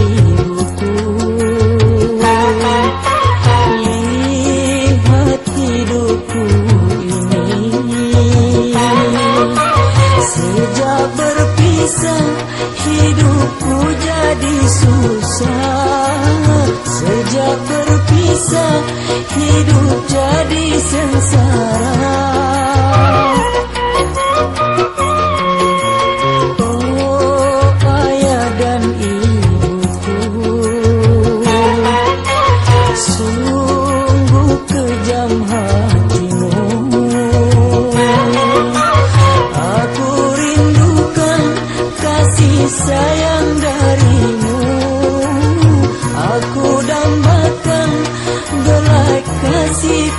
Hidupku, lewat hidupku ini. Sejak berpisah hidup jadi sengsara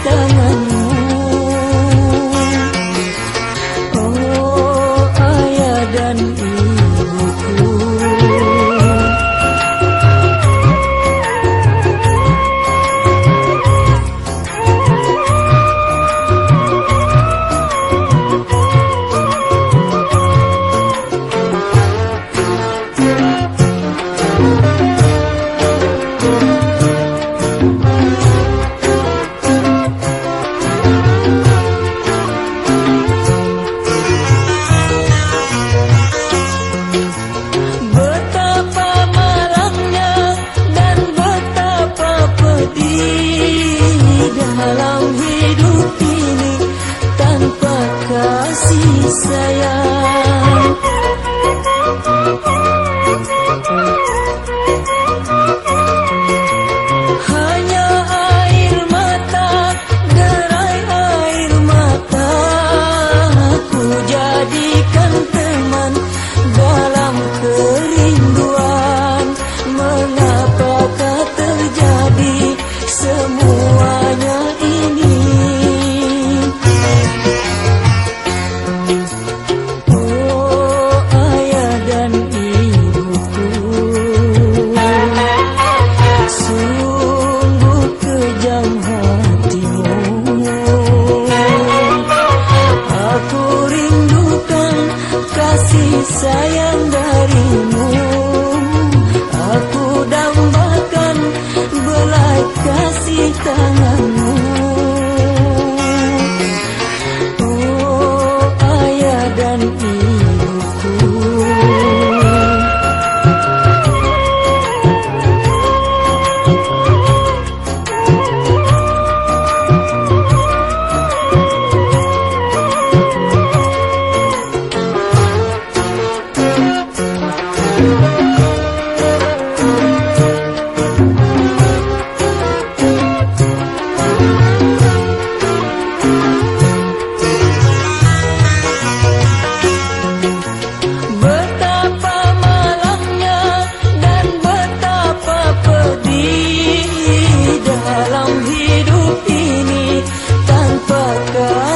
kasih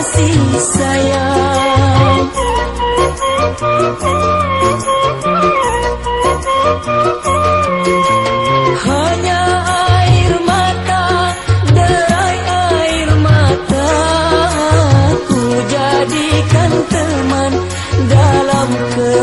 kasih sayang Hanya air mata Derai air mata Ku jadikan teman Dalam ke.